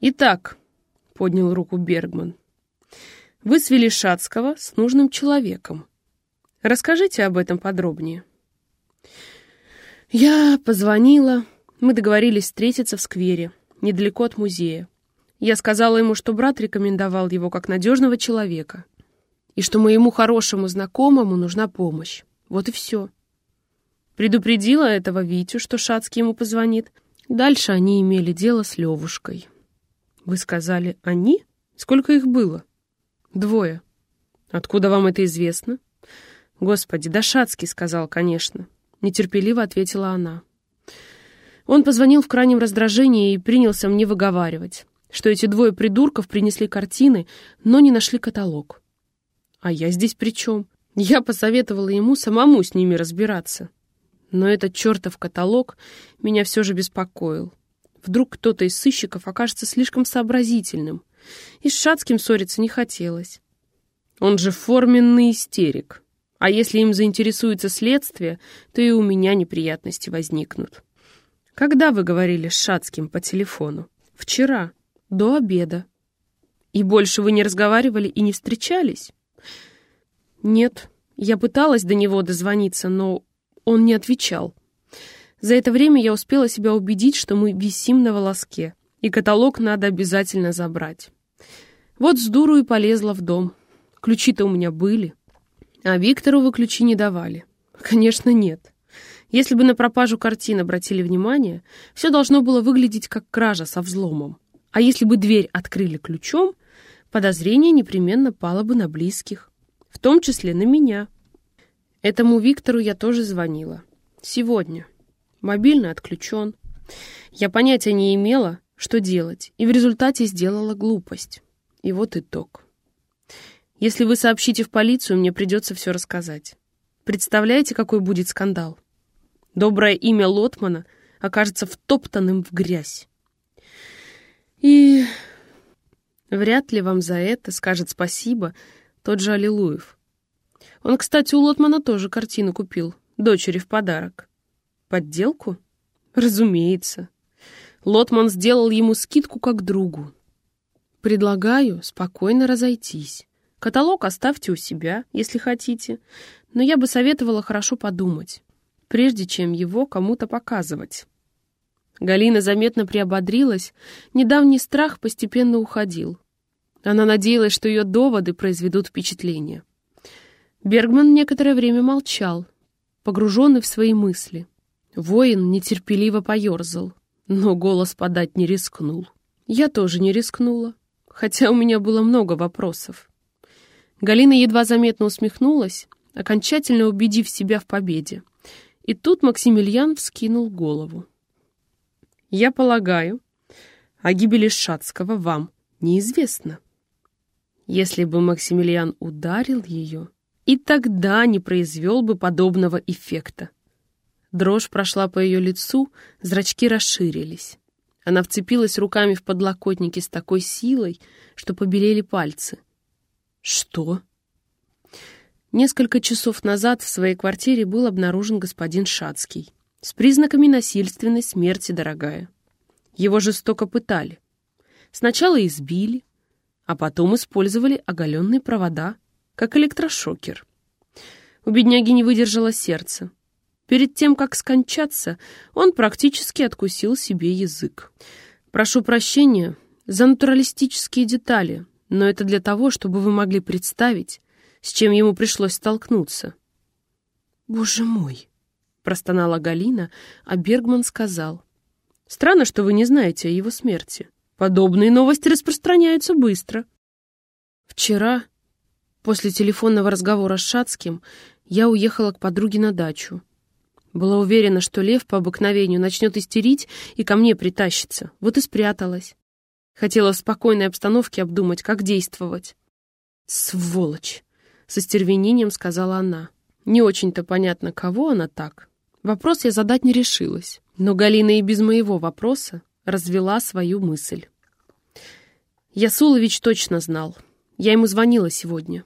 «Итак», — поднял руку Бергман, — «вы свели Шацкого с нужным человеком. Расскажите об этом подробнее». Я позвонила, мы договорились встретиться в сквере, недалеко от музея. Я сказала ему, что брат рекомендовал его как надежного человека, и что моему хорошему знакомому нужна помощь. Вот и все. Предупредила этого Витю, что Шацкий ему позвонит. Дальше они имели дело с Левушкой. Вы сказали «они»? Сколько их было? Двое. Откуда вам это известно? Господи, да Шацкий сказал, конечно. Нетерпеливо ответила она. Он позвонил в крайнем раздражении и принялся мне выговаривать, что эти двое придурков принесли картины, но не нашли каталог. А я здесь при чем? Я посоветовала ему самому с ними разбираться. Но этот чертов каталог меня все же беспокоил. Вдруг кто-то из сыщиков окажется слишком сообразительным. И с Шацким ссориться не хотелось. Он же форменный истерик. А если им заинтересуется следствие, то и у меня неприятности возникнут. Когда вы говорили с Шацким по телефону? Вчера, до обеда. И больше вы не разговаривали и не встречались? Нет, я пыталась до него дозвониться, но он не отвечал. За это время я успела себя убедить, что мы висим на волоске, и каталог надо обязательно забрать. Вот с дуру и полезла в дом. Ключи-то у меня были. А Виктору вы ключи не давали. Конечно, нет. Если бы на пропажу картин обратили внимание, все должно было выглядеть как кража со взломом. А если бы дверь открыли ключом, подозрение непременно пало бы на близких, в том числе на меня. Этому Виктору я тоже звонила. Сегодня. Мобильный отключен. Я понятия не имела, что делать, и в результате сделала глупость. И вот итог. Если вы сообщите в полицию, мне придется все рассказать. Представляете, какой будет скандал? Доброе имя Лотмана окажется втоптанным в грязь. И вряд ли вам за это скажет спасибо тот же Аллилуев. Он, кстати, у Лотмана тоже картину купил, дочери в подарок. Подделку? Разумеется. Лотман сделал ему скидку как другу. Предлагаю спокойно разойтись. Каталог оставьте у себя, если хотите, но я бы советовала хорошо подумать, прежде чем его кому-то показывать. Галина заметно приободрилась, недавний страх постепенно уходил. Она надеялась, что ее доводы произведут впечатление. Бергман некоторое время молчал, погруженный в свои мысли. Воин нетерпеливо поерзал, но голос подать не рискнул. Я тоже не рискнула, хотя у меня было много вопросов. Галина едва заметно усмехнулась, окончательно убедив себя в победе. И тут Максимилиан вскинул голову. «Я полагаю, о гибели Шацкого вам неизвестно. Если бы Максимилиан ударил ее, и тогда не произвел бы подобного эффекта. Дрожь прошла по ее лицу, зрачки расширились. Она вцепилась руками в подлокотники с такой силой, что побелели пальцы. «Что?» Несколько часов назад в своей квартире был обнаружен господин Шацкий с признаками насильственной смерти, дорогая. Его жестоко пытали. Сначала избили, а потом использовали оголенные провода — как электрошокер. У бедняги не выдержало сердце. Перед тем, как скончаться, он практически откусил себе язык. Прошу прощения за натуралистические детали, но это для того, чтобы вы могли представить, с чем ему пришлось столкнуться. «Боже мой!» — простонала Галина, а Бергман сказал. «Странно, что вы не знаете о его смерти. Подобные новости распространяются быстро». Вчера После телефонного разговора с Шацким я уехала к подруге на дачу. Была уверена, что лев по обыкновению начнет истерить и ко мне притащится. Вот и спряталась. Хотела в спокойной обстановке обдумать, как действовать. «Сволочь!» — со стервенением сказала она. Не очень-то понятно, кого она так. Вопрос я задать не решилась. Но Галина и без моего вопроса развела свою мысль. Ясулович точно знал. Я ему звонила сегодня.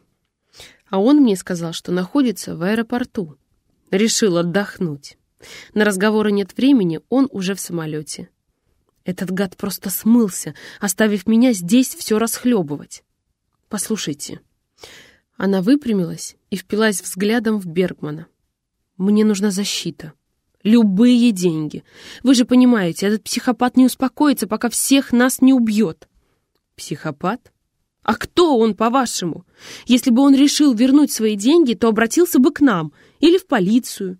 А он мне сказал, что находится в аэропорту. Решил отдохнуть. На разговоры нет времени, он уже в самолете. Этот гад просто смылся, оставив меня здесь все расхлебывать. Послушайте. Она выпрямилась и впилась взглядом в Бергмана. Мне нужна защита. Любые деньги. Вы же понимаете, этот психопат не успокоится, пока всех нас не убьет. Психопат? А кто он, по-вашему? Если бы он решил вернуть свои деньги, то обратился бы к нам или в полицию.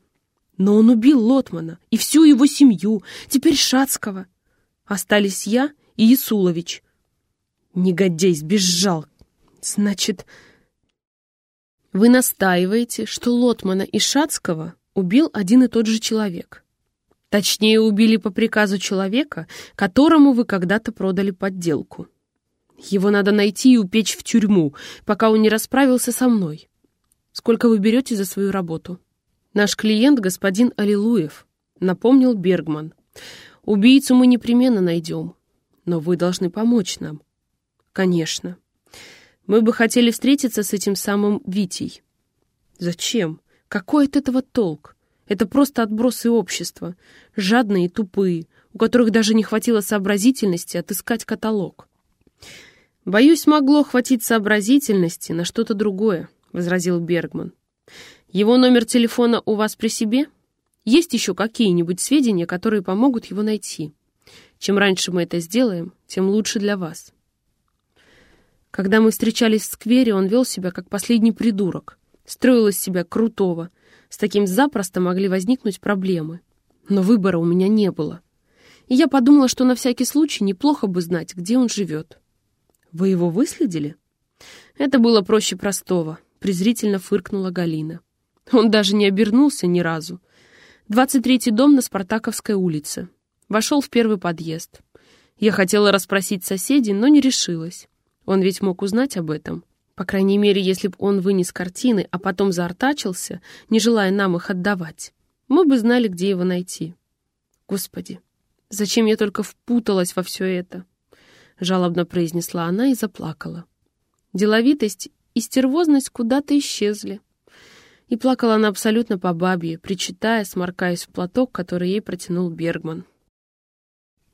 Но он убил Лотмана и всю его семью, теперь Шацкого. Остались я и Исулович. Негодяй сбежал. Значит, вы настаиваете, что Лотмана и Шацкого убил один и тот же человек. Точнее, убили по приказу человека, которому вы когда-то продали подделку. Его надо найти и упечь в тюрьму, пока он не расправился со мной. Сколько вы берете за свою работу? Наш клиент, господин Аллилуев, напомнил Бергман. Убийцу мы непременно найдем, но вы должны помочь нам. Конечно. Мы бы хотели встретиться с этим самым Витей. Зачем? Какой от этого толк? Это просто отбросы общества, жадные и тупые, у которых даже не хватило сообразительности отыскать каталог. «Боюсь, могло хватить сообразительности на что-то другое», — возразил Бергман. «Его номер телефона у вас при себе? Есть еще какие-нибудь сведения, которые помогут его найти? Чем раньше мы это сделаем, тем лучше для вас». Когда мы встречались в сквере, он вел себя как последний придурок — строил из себя крутого. С таким запросто могли возникнуть проблемы. Но выбора у меня не было. И я подумала, что на всякий случай неплохо бы знать, где он живет. «Вы его выследили?» Это было проще простого, презрительно фыркнула Галина. Он даже не обернулся ни разу. Двадцать третий дом на Спартаковской улице. Вошел в первый подъезд. Я хотела расспросить соседей, но не решилась. Он ведь мог узнать об этом. По крайней мере, если бы он вынес картины, а потом заортачился, не желая нам их отдавать, мы бы знали, где его найти. Господи, зачем я только впуталась во все это? Жалобно произнесла она и заплакала. Деловитость и стервозность куда-то исчезли. И плакала она абсолютно по бабье, причитая, сморкаясь в платок, который ей протянул Бергман.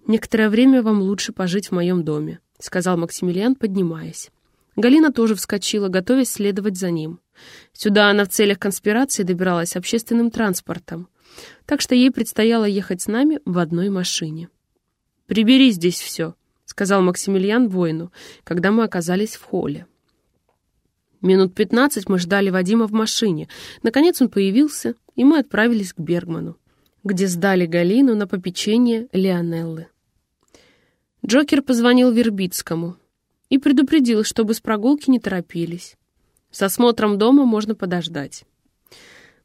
«Некоторое время вам лучше пожить в моем доме», — сказал Максимилиан, поднимаясь. Галина тоже вскочила, готовясь следовать за ним. Сюда она в целях конспирации добиралась общественным транспортом, так что ей предстояло ехать с нами в одной машине. «Прибери здесь все», — сказал Максимилиан воину, когда мы оказались в холле. Минут пятнадцать мы ждали Вадима в машине. Наконец он появился, и мы отправились к Бергману, где сдали Галину на попечение Леонеллы. Джокер позвонил Вербицкому — и предупредил, чтобы с прогулки не торопились. С осмотром дома можно подождать.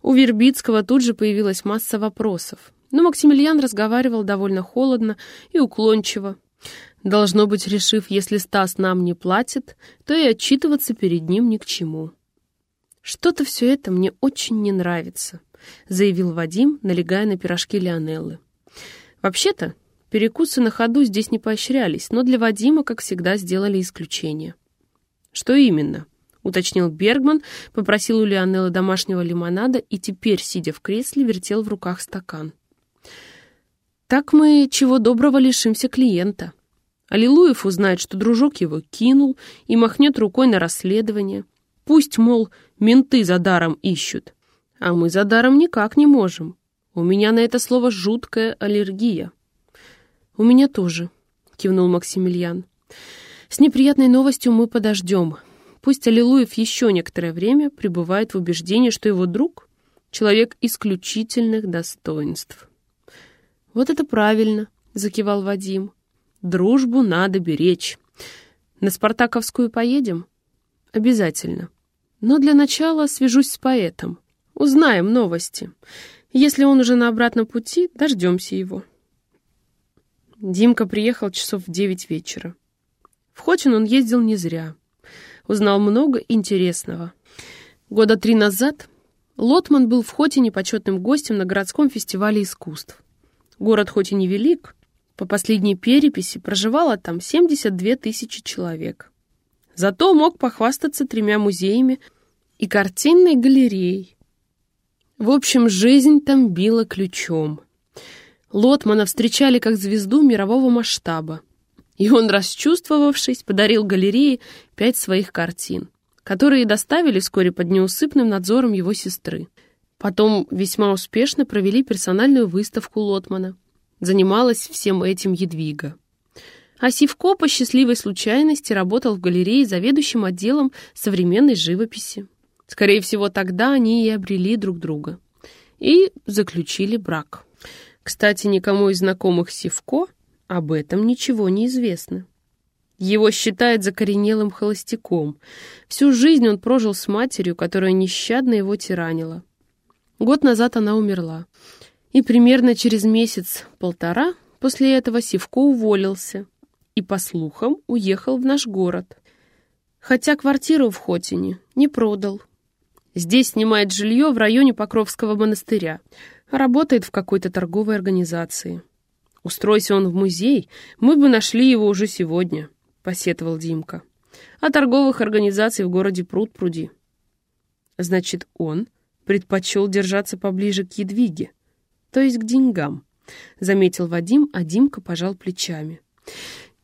У Вербицкого тут же появилась масса вопросов, но Максимилиан разговаривал довольно холодно и уклончиво. Должно быть, решив, если Стас нам не платит, то и отчитываться перед ним ни к чему. «Что-то все это мне очень не нравится», — заявил Вадим, налегая на пирожки Леонеллы. «Вообще-то, Перекусы на ходу здесь не поощрялись, но для Вадима, как всегда, сделали исключение. «Что именно?» — уточнил Бергман, попросил у Лионелла домашнего лимонада и теперь, сидя в кресле, вертел в руках стакан. «Так мы, чего доброго, лишимся клиента. Аллилуев узнает, что дружок его кинул и махнет рукой на расследование. Пусть, мол, менты за даром ищут. А мы за даром никак не можем. У меня на это слово жуткая аллергия». «У меня тоже», — кивнул Максимилиан. «С неприятной новостью мы подождем. Пусть Аллилуев еще некоторое время пребывает в убеждении, что его друг — человек исключительных достоинств». «Вот это правильно», — закивал Вадим. «Дружбу надо беречь. На Спартаковскую поедем?» «Обязательно. Но для начала свяжусь с поэтом. Узнаем новости. Если он уже на обратном пути, дождемся его». Димка приехал часов в девять вечера. В Хотин он ездил не зря. Узнал много интересного. Года три назад Лотман был в Хотине почетным гостем на городском фестивале искусств. Город хоть и невелик, по последней переписи проживало там 72 тысячи человек. Зато мог похвастаться тремя музеями и картинной галереей. В общем, жизнь там била ключом — Лотмана встречали как звезду мирового масштаба. И он, расчувствовавшись, подарил галерее пять своих картин, которые доставили вскоре под неусыпным надзором его сестры. Потом весьма успешно провели персональную выставку Лотмана. Занималась всем этим Едвига. А Сивко по счастливой случайности работал в галерее заведующим отделом современной живописи. Скорее всего, тогда они и обрели друг друга. И заключили брак. Кстати, никому из знакомых Сивко об этом ничего не известно. Его считают закоренелым холостяком. Всю жизнь он прожил с матерью, которая нещадно его тиранила. Год назад она умерла. И примерно через месяц-полтора после этого Сивко уволился и, по слухам, уехал в наш город. Хотя квартиру в Хотине не продал. Здесь снимает жилье в районе Покровского монастыря. Работает в какой-то торговой организации. Устройся он в музей, мы бы нашли его уже сегодня, посетовал Димка. А торговых организаций в городе пруд пруди. Значит, он предпочел держаться поближе к Едвиге, то есть к деньгам, заметил Вадим, а Димка пожал плечами.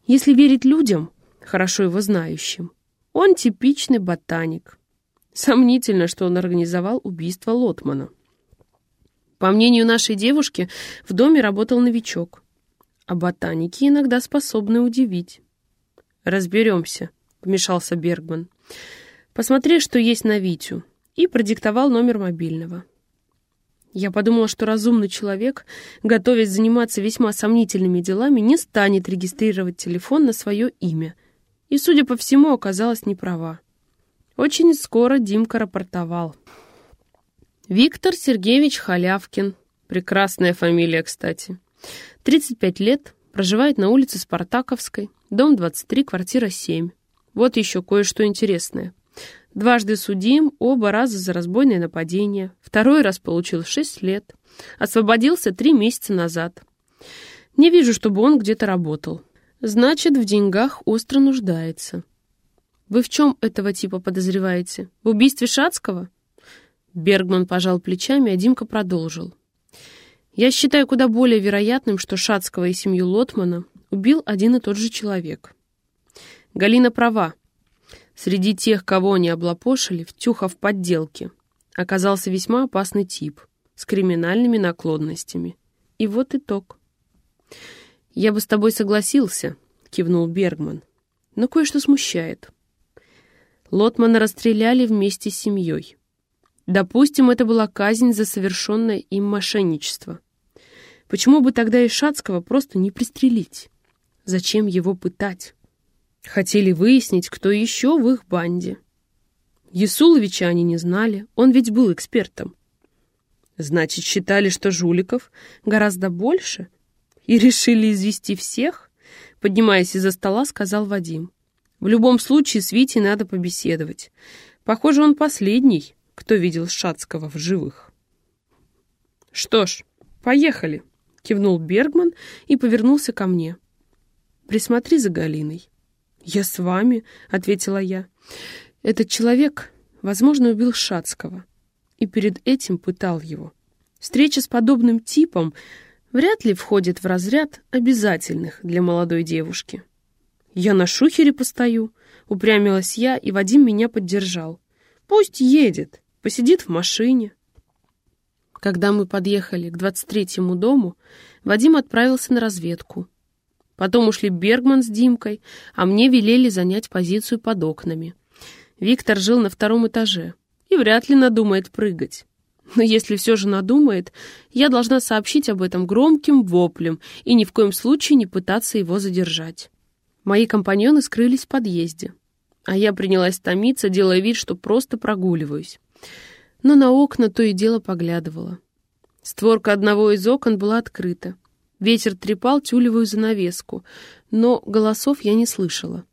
Если верить людям, хорошо его знающим, он типичный ботаник. Сомнительно, что он организовал убийство Лотмана. По мнению нашей девушки, в доме работал новичок а ботаники иногда способны удивить. «Разберемся», — вмешался Бергман. «Посмотри, что есть на Витю», и продиктовал номер мобильного. Я подумала, что разумный человек, готовясь заниматься весьма сомнительными делами, не станет регистрировать телефон на свое имя. И, судя по всему, оказалась неправа. Очень скоро Димка рапортовал. Виктор Сергеевич Халявкин. Прекрасная фамилия, кстати. 35 лет, проживает на улице Спартаковской, дом 23, квартира 7. Вот еще кое-что интересное. Дважды судим, оба раза за разбойное нападение. Второй раз получил 6 лет. Освободился 3 месяца назад. Не вижу, чтобы он где-то работал. Значит, в деньгах остро нуждается. Вы в чем этого типа подозреваете? В убийстве Шацкого? Бергман пожал плечами, а Димка продолжил. Я считаю куда более вероятным, что Шацкого и семью Лотмана убил один и тот же человек. Галина права. Среди тех, кого они облапошили, втюхав подделки, оказался весьма опасный тип с криминальными наклонностями. И вот итог. «Я бы с тобой согласился», — кивнул Бергман. «Но кое-что смущает. Лотмана расстреляли вместе с семьей. Допустим, это была казнь за совершенное им мошенничество. Почему бы тогда и Шацкого просто не пристрелить? Зачем его пытать? Хотели выяснить, кто еще в их банде. Ясуловича они не знали, он ведь был экспертом. Значит, считали, что жуликов гораздо больше? И решили извести всех? Поднимаясь из-за стола, сказал Вадим. В любом случае с Витей надо побеседовать. Похоже, он последний, кто видел Шацкого в живых. Что ж, поехали. — кивнул Бергман и повернулся ко мне. «Присмотри за Галиной». «Я с вами», — ответила я. «Этот человек, возможно, убил Шацкого и перед этим пытал его. Встреча с подобным типом вряд ли входит в разряд обязательных для молодой девушки». «Я на шухере постою», — упрямилась я, и Вадим меня поддержал. «Пусть едет, посидит в машине». Когда мы подъехали к 23-му дому, Вадим отправился на разведку. Потом ушли Бергман с Димкой, а мне велели занять позицию под окнами. Виктор жил на втором этаже и вряд ли надумает прыгать. Но если все же надумает, я должна сообщить об этом громким воплем и ни в коем случае не пытаться его задержать. Мои компаньоны скрылись в подъезде, а я принялась томиться, делая вид, что просто прогуливаюсь но на окна то и дело поглядывала. Створка одного из окон была открыта. Ветер трепал тюлевую занавеску, но голосов я не слышала.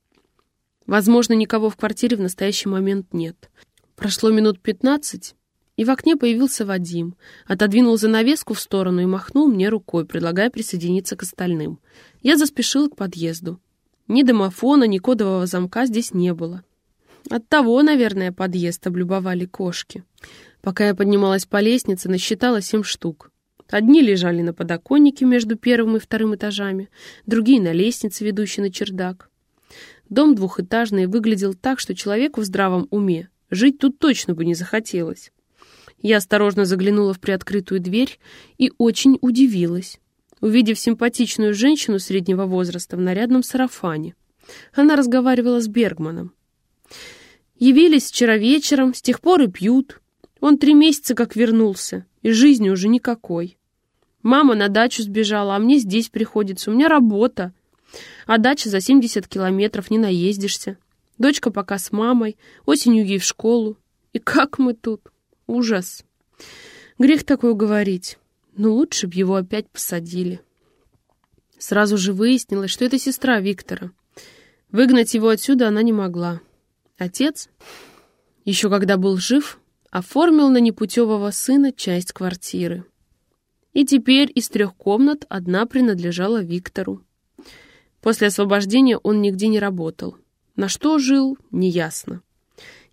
Возможно, никого в квартире в настоящий момент нет. Прошло минут пятнадцать, и в окне появился Вадим, отодвинул занавеску в сторону и махнул мне рукой, предлагая присоединиться к остальным. Я заспешила к подъезду. Ни домофона, ни кодового замка здесь не было. Оттого, наверное, подъезд облюбовали кошки. Пока я поднималась по лестнице, насчитала семь штук. Одни лежали на подоконнике между первым и вторым этажами, другие на лестнице, ведущей на чердак. Дом двухэтажный выглядел так, что человеку в здравом уме жить тут точно бы не захотелось. Я осторожно заглянула в приоткрытую дверь и очень удивилась, увидев симпатичную женщину среднего возраста в нарядном сарафане. Она разговаривала с Бергманом. Явились вчера вечером, с тех пор и пьют. Он три месяца как вернулся, и жизни уже никакой. Мама на дачу сбежала, а мне здесь приходится, у меня работа. А дача за 70 километров, не наездишься. Дочка пока с мамой, осенью ей в школу. И как мы тут? Ужас. Грех такое говорить. Но лучше б его опять посадили. Сразу же выяснилось, что это сестра Виктора. Выгнать его отсюда она не могла. Отец, еще когда был жив, оформил на непутевого сына часть квартиры. И теперь из трех комнат одна принадлежала Виктору. После освобождения он нигде не работал. На что жил, неясно.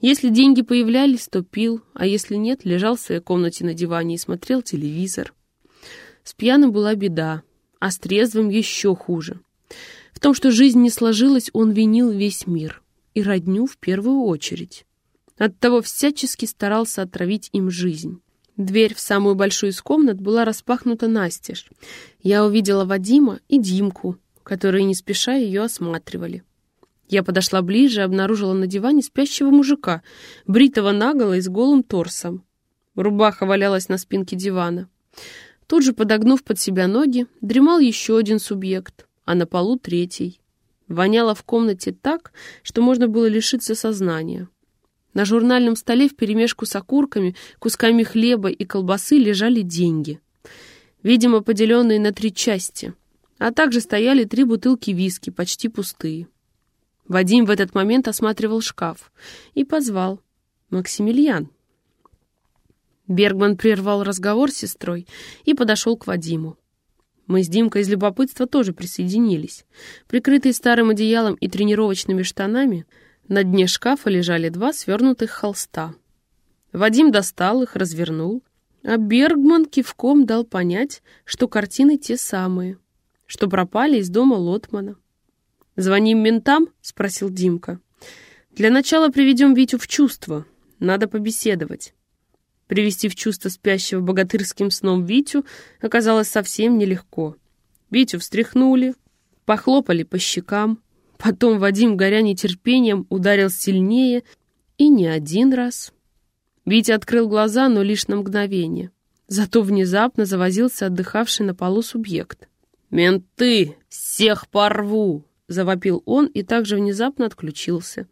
Если деньги появлялись, то пил, а если нет, лежал в своей комнате на диване и смотрел телевизор. С пьяным была беда, а с трезвым еще хуже. В том, что жизнь не сложилась, он винил весь мир и родню в первую очередь. Оттого всячески старался отравить им жизнь. Дверь в самую большую из комнат была распахнута настежь. Я увидела Вадима и Димку, которые не спеша ее осматривали. Я подошла ближе и обнаружила на диване спящего мужика, бритого наголо и с голым торсом. Рубаха валялась на спинке дивана. Тут же, подогнув под себя ноги, дремал еще один субъект, а на полу третий. Воняло в комнате так, что можно было лишиться сознания. На журнальном столе вперемешку с окурками, кусками хлеба и колбасы лежали деньги. Видимо, поделенные на три части. А также стояли три бутылки виски, почти пустые. Вадим в этот момент осматривал шкаф и позвал. «Максимилиан». Бергман прервал разговор с сестрой и подошел к Вадиму. Мы с Димкой из любопытства тоже присоединились. Прикрытые старым одеялом и тренировочными штанами, на дне шкафа лежали два свернутых холста. Вадим достал их, развернул, а Бергман кивком дал понять, что картины те самые, что пропали из дома Лотмана. «Звоним ментам?» — спросил Димка. «Для начала приведем Витю в чувство. Надо побеседовать». Привести в чувство спящего богатырским сном Витю оказалось совсем нелегко. Витю встряхнули, похлопали по щекам. Потом Вадим, горя нетерпением, ударил сильнее и не один раз. Витя открыл глаза, но лишь на мгновение. Зато внезапно завозился отдыхавший на полу субъект. «Менты! Всех порву!» — завопил он и также внезапно отключился.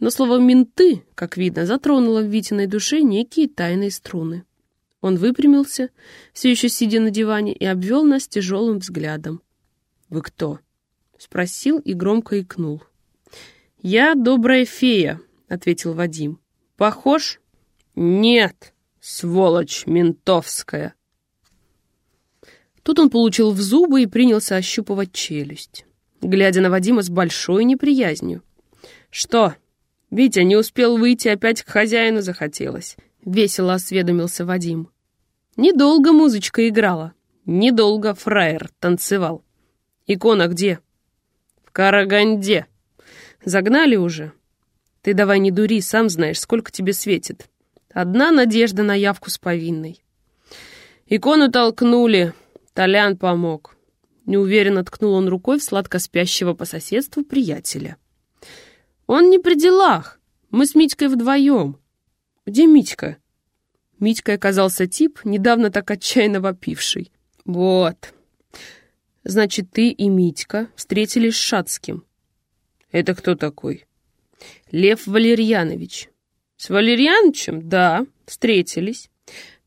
Но слово «менты», как видно, затронуло в Витиной душе некие тайные струны. Он выпрямился, все еще сидя на диване, и обвел нас тяжелым взглядом. «Вы кто?» — спросил и громко икнул. «Я добрая фея», — ответил Вадим. «Похож?» «Нет, сволочь ментовская». Тут он получил в зубы и принялся ощупывать челюсть, глядя на Вадима с большой неприязнью. «Что, Витя не успел выйти, опять к хозяину захотелось. Весело осведомился Вадим. Недолго музычка играла. Недолго фраер танцевал. Икона где? Караганде. Загнали уже? Ты давай не дури, сам знаешь, сколько тебе светит. Одна надежда на явку с повинной. Икону толкнули, Толян помог. Неуверенно ткнул он рукой в сладко спящего по соседству приятеля. «Он не при делах. Мы с Митькой вдвоем». «Где Митька?» Митькой оказался тип, недавно так отчаянно вопивший. «Вот. Значит, ты и Митька встретились с Шацким». «Это кто такой?» «Лев Валерьянович». «С Валерьяновичем? Да, встретились.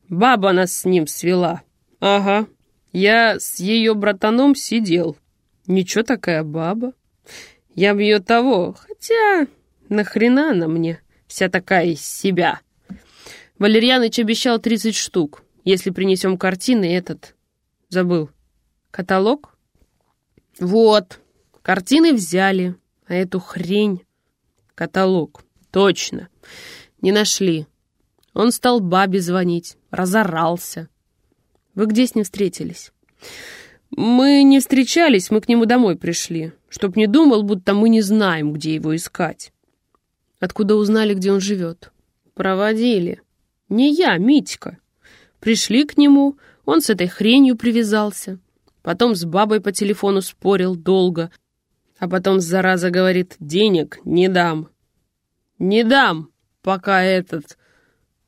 Баба нас с ним свела». «Ага. Я с ее братаном сидел». «Ничего такая баба». Я б ее того, хотя нахрена она мне, вся такая из себя. Валерьяныч обещал 30 штук, если принесем картины этот... Забыл. Каталог? Вот, картины взяли, а эту хрень... Каталог. Точно. Не нашли. Он стал бабе звонить, разорался. Вы где с ним встретились?» «Мы не встречались, мы к нему домой пришли, чтоб не думал, будто мы не знаем, где его искать». «Откуда узнали, где он живет?» «Проводили. Не я, Митька. Пришли к нему, он с этой хренью привязался. Потом с бабой по телефону спорил долго, а потом зараза говорит, денег не дам. Не дам, пока этот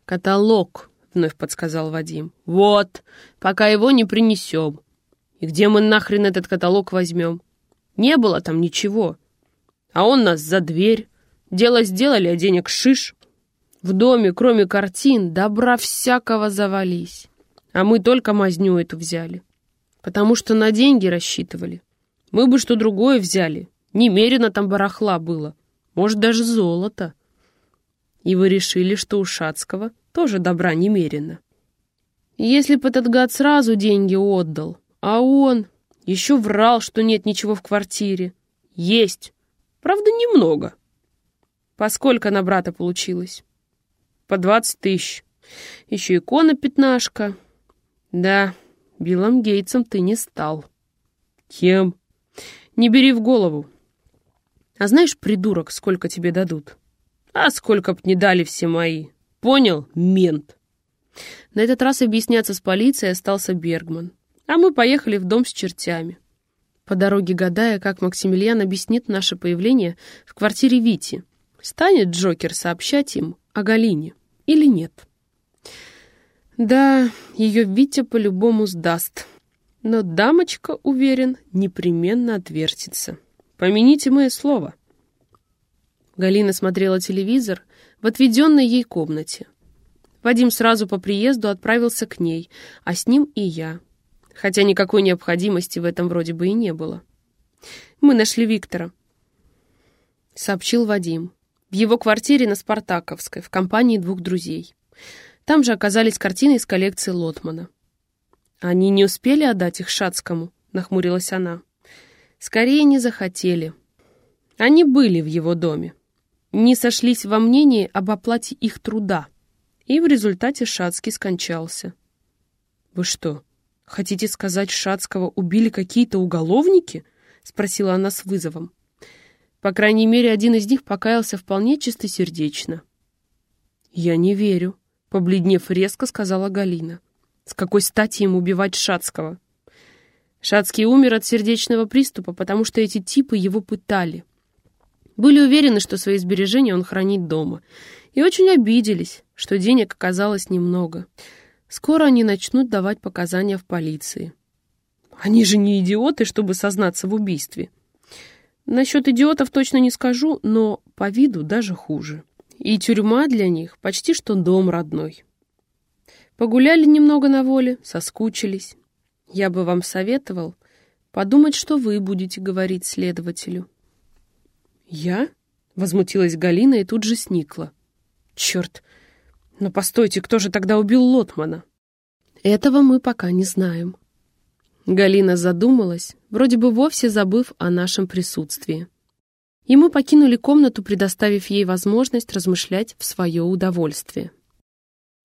каталог, вновь подсказал Вадим. Вот, пока его не принесем. И где мы нахрен этот каталог возьмем? Не было там ничего. А он нас за дверь. Дело сделали, а денег шиш. В доме, кроме картин, добра всякого завались. А мы только мазню эту взяли. Потому что на деньги рассчитывали. Мы бы что другое взяли. Немерено там барахла было. Может, даже золото. И вы решили, что у Шацкого тоже добра немерено. Если бы этот гад сразу деньги отдал, а он еще врал, что нет ничего в квартире. Есть. Правда, немного. Поскольку на брата получилось? По двадцать тысяч. Еще икона пятнашка. Да, Биллом Гейтсом ты не стал. Кем? Не бери в голову. А знаешь, придурок, сколько тебе дадут? А сколько б не дали все мои. Понял, мент? На этот раз объясняться с полицией остался Бергман. А мы поехали в дом с чертями. По дороге гадая, как Максимилиан объяснит наше появление в квартире Вити. Станет Джокер сообщать им о Галине или нет? Да, ее Витя по-любому сдаст. Но дамочка, уверен, непременно отвертится. Помяните мое слово. Галина смотрела телевизор в отведенной ей комнате. Вадим сразу по приезду отправился к ней, а с ним и я. Хотя никакой необходимости в этом вроде бы и не было. «Мы нашли Виктора», — сообщил Вадим. В его квартире на Спартаковской, в компании двух друзей. Там же оказались картины из коллекции Лотмана. «Они не успели отдать их Шацкому?» — нахмурилась она. Скорее не захотели. Они были в его доме. Не сошлись во мнении об оплате их труда. И в результате Шацкий скончался. «Вы что, хотите сказать, Шацкого убили какие-то уголовники?» — спросила она с вызовом. По крайней мере, один из них покаялся вполне чистосердечно. «Я не верю», — побледнев резко сказала Галина. «С какой стати им убивать Шацкого?» Шацкий умер от сердечного приступа, потому что эти типы его пытали. Были уверены, что свои сбережения он хранит дома. И очень обиделись, что денег оказалось немного. Скоро они начнут давать показания в полиции. Они же не идиоты, чтобы сознаться в убийстве. Насчет идиотов точно не скажу, но по виду даже хуже. И тюрьма для них почти что дом родной. Погуляли немного на воле, соскучились. Я бы вам советовал подумать, что вы будете говорить следователю. «Я?» — возмутилась Галина и тут же сникла. «Черт! Но постойте, кто же тогда убил Лотмана?» «Этого мы пока не знаем». Галина задумалась, вроде бы вовсе забыв о нашем присутствии. И мы покинули комнату, предоставив ей возможность размышлять в свое удовольствие.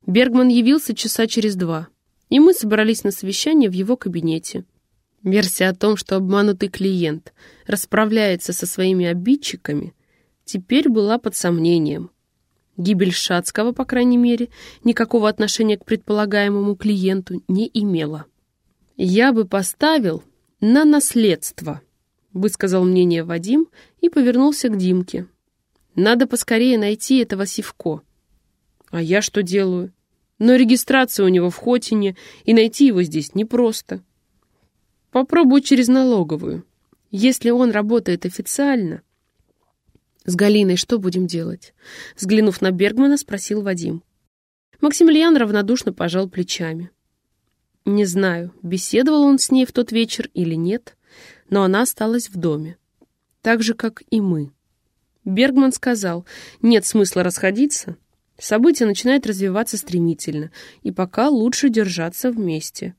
Бергман явился часа через два и мы собрались на совещание в его кабинете. Версия о том, что обманутый клиент расправляется со своими обидчиками, теперь была под сомнением. Гибель Шацкого, по крайней мере, никакого отношения к предполагаемому клиенту не имела. «Я бы поставил на наследство», — высказал мнение Вадим и повернулся к Димке. «Надо поскорее найти этого Сивко». «А я что делаю? Но регистрация у него в Хотине, и найти его здесь непросто. Попробуй через налоговую. Если он работает официально... С Галиной что будем делать? Взглянув на Бергмана, спросил Вадим. Максимилиан равнодушно пожал плечами. Не знаю, беседовал он с ней в тот вечер или нет, но она осталась в доме. Так же, как и мы. Бергман сказал, нет смысла расходиться, События начинают развиваться стремительно, и пока лучше держаться вместе.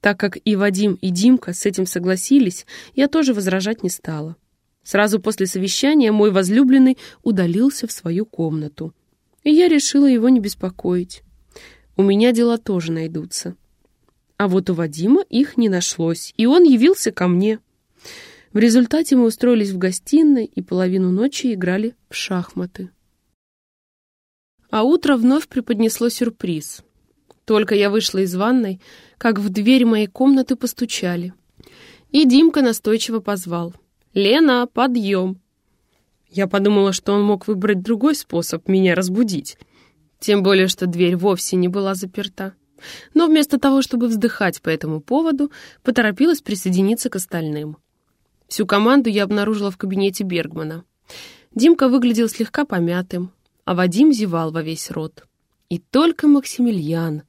Так как и Вадим, и Димка с этим согласились, я тоже возражать не стала. Сразу после совещания мой возлюбленный удалился в свою комнату. И я решила его не беспокоить. У меня дела тоже найдутся. А вот у Вадима их не нашлось, и он явился ко мне. В результате мы устроились в гостиной и половину ночи играли в шахматы. А утро вновь преподнесло сюрприз. Только я вышла из ванной, как в дверь моей комнаты постучали. И Димка настойчиво позвал. «Лена, подъем!» Я подумала, что он мог выбрать другой способ меня разбудить. Тем более, что дверь вовсе не была заперта. Но вместо того, чтобы вздыхать по этому поводу, поторопилась присоединиться к остальным. Всю команду я обнаружила в кабинете Бергмана. Димка выглядел слегка помятым, а Вадим зевал во весь рот. И только Максимилиан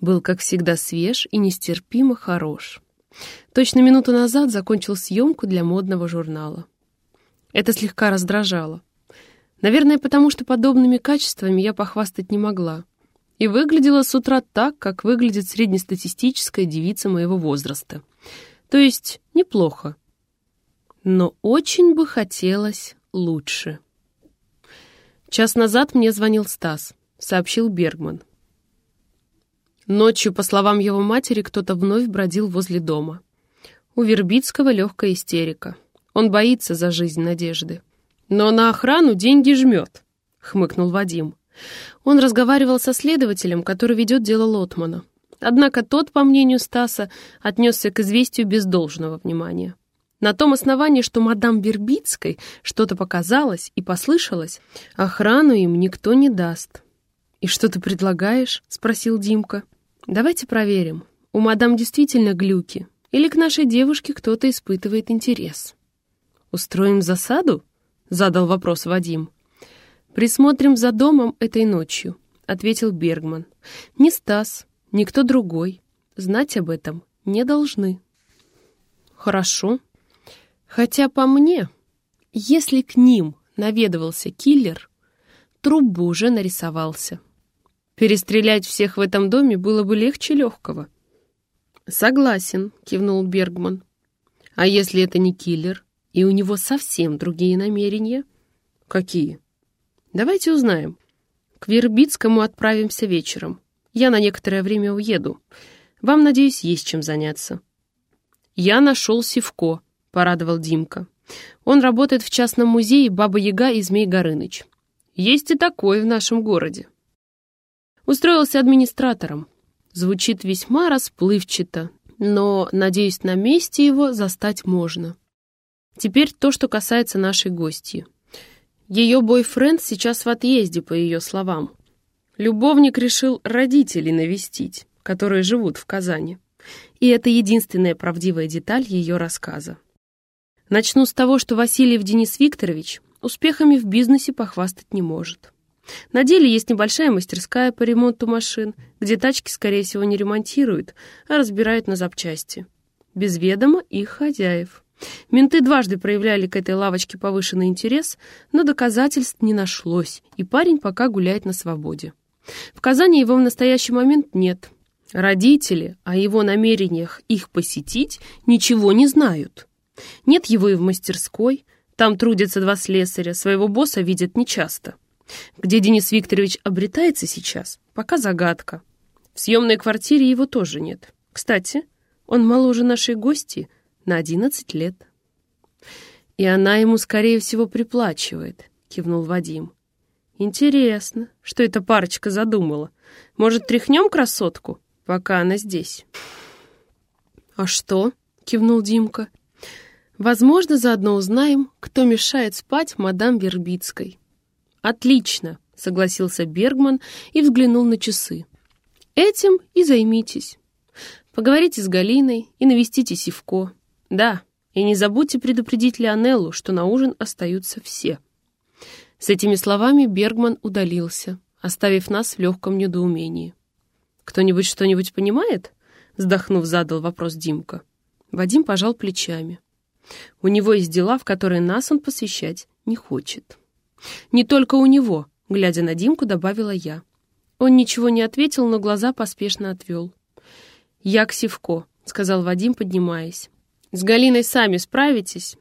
был, как всегда, свеж и нестерпимо хорош. Точно минуту назад закончил съемку для модного журнала. Это слегка раздражало. Наверное, потому что подобными качествами я похвастать не могла. И выглядела с утра так, как выглядит среднестатистическая девица моего возраста. То есть неплохо. Но очень бы хотелось лучше. Час назад мне звонил Стас, сообщил Бергман. Ночью, по словам его матери, кто-то вновь бродил возле дома. У Вербицкого легкая истерика. Он боится за жизнь Надежды. «Но на охрану деньги жмет», — хмыкнул Вадим. Он разговаривал со следователем, который ведет дело Лотмана. Однако тот, по мнению Стаса, отнесся к известию без должного внимания. На том основании, что мадам Вербицкой что-то показалось и послышалось, охрану им никто не даст. «И что ты предлагаешь?» — спросил Димка. Давайте проверим, у мадам действительно глюки, или к нашей девушке кто-то испытывает интерес. Устроим засаду? Задал вопрос Вадим. Присмотрим за домом этой ночью, ответил Бергман. Ни Стас, ни другой. Знать об этом не должны. Хорошо. Хотя по мне, если к ним наведывался киллер, труп уже нарисовался. Перестрелять всех в этом доме было бы легче легкого. «Согласен», — кивнул Бергман. «А если это не киллер, и у него совсем другие намерения?» «Какие?» «Давайте узнаем. К Вербицкому отправимся вечером. Я на некоторое время уеду. Вам, надеюсь, есть чем заняться». «Я нашел Сивко», — порадовал Димка. «Он работает в частном музее Баба-Яга и Змей Горыныч. Есть и такой в нашем городе». Устроился администратором. Звучит весьма расплывчато, но, надеюсь, на месте его застать можно. Теперь то, что касается нашей гости. Ее бойфренд сейчас в отъезде, по ее словам. Любовник решил родителей навестить, которые живут в Казани. И это единственная правдивая деталь ее рассказа. Начну с того, что Васильев Денис Викторович успехами в бизнесе похвастать не может. На деле есть небольшая мастерская по ремонту машин, где тачки, скорее всего, не ремонтируют, а разбирают на запчасти. Без ведома их хозяев. Менты дважды проявляли к этой лавочке повышенный интерес, но доказательств не нашлось, и парень пока гуляет на свободе. В Казани его в настоящий момент нет. Родители о его намерениях их посетить ничего не знают. Нет его и в мастерской, там трудятся два слесаря, своего босса видят нечасто. Где Денис Викторович обретается сейчас, пока загадка. В съемной квартире его тоже нет. Кстати, он моложе нашей гости на 11 лет. И она ему, скорее всего, приплачивает, кивнул Вадим. Интересно, что эта парочка задумала. Может, тряхнем красотку, пока она здесь? А что? кивнул Димка. Возможно, заодно узнаем, кто мешает спать мадам Вербицкой. «Отлично», — согласился Бергман и взглянул на часы. «Этим и займитесь. Поговорите с Галиной и навестите Сивко. Да, и не забудьте предупредить Леонеллу, что на ужин остаются все». С этими словами Бергман удалился, оставив нас в легком недоумении. «Кто-нибудь что-нибудь понимает?» — вздохнув, задал вопрос Димка. Вадим пожал плечами. У него есть дела, в которые нас он посвящать не хочет. «Не только у него», — глядя на Димку, добавила я. Он ничего не ответил, но глаза поспешно отвел. «Я к Сивко», — сказал Вадим, поднимаясь. «С Галиной сами справитесь,